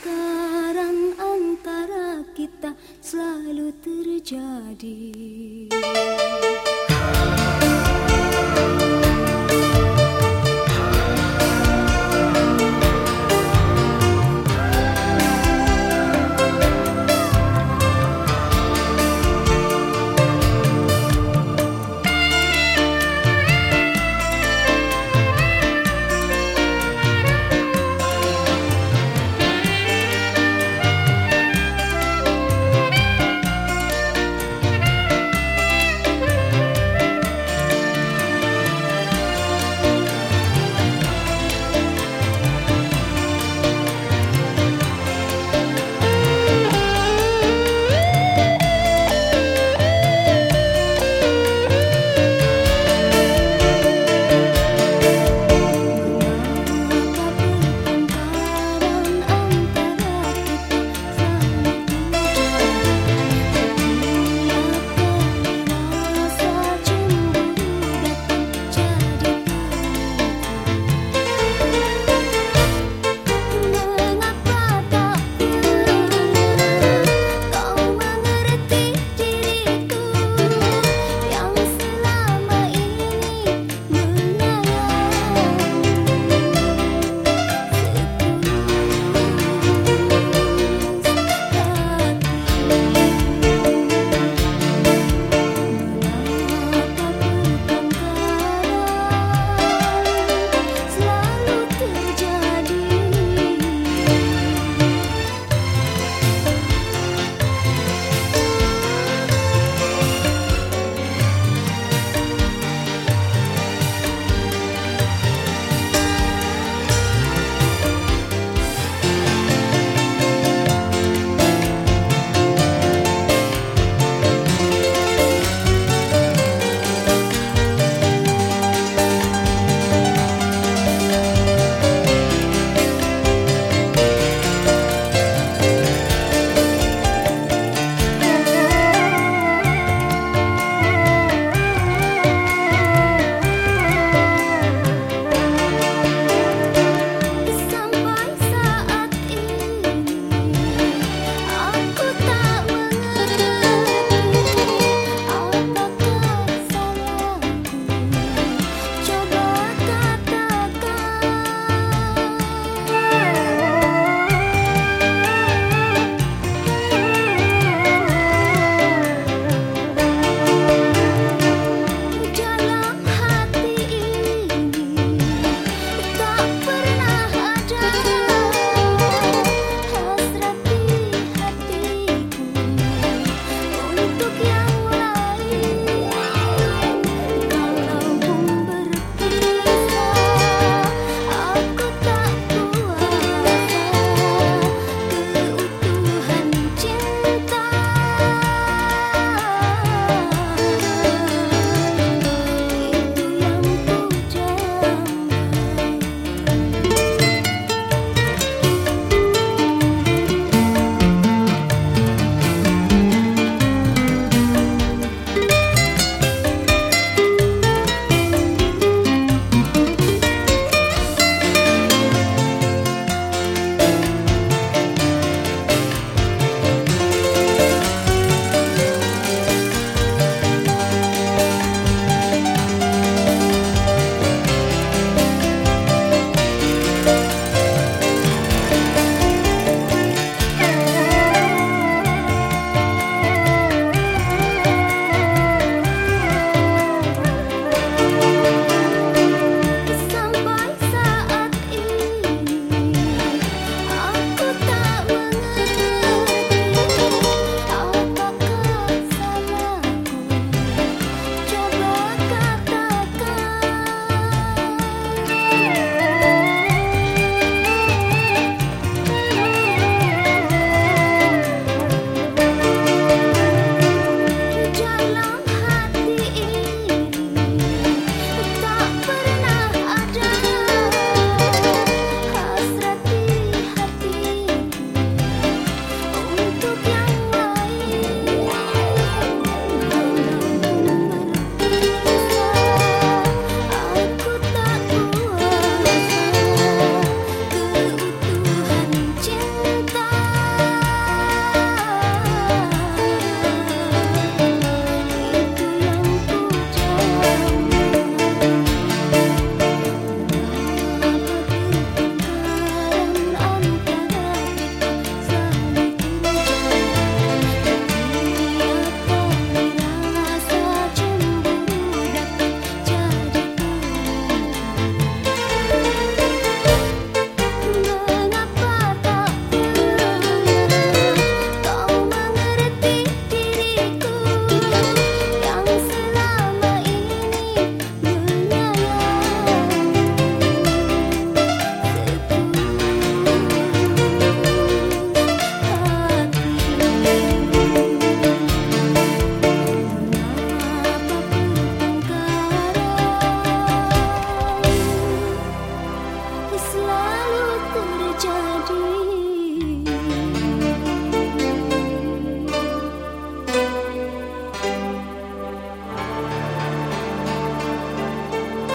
sekarang antara kita selalu terjadi.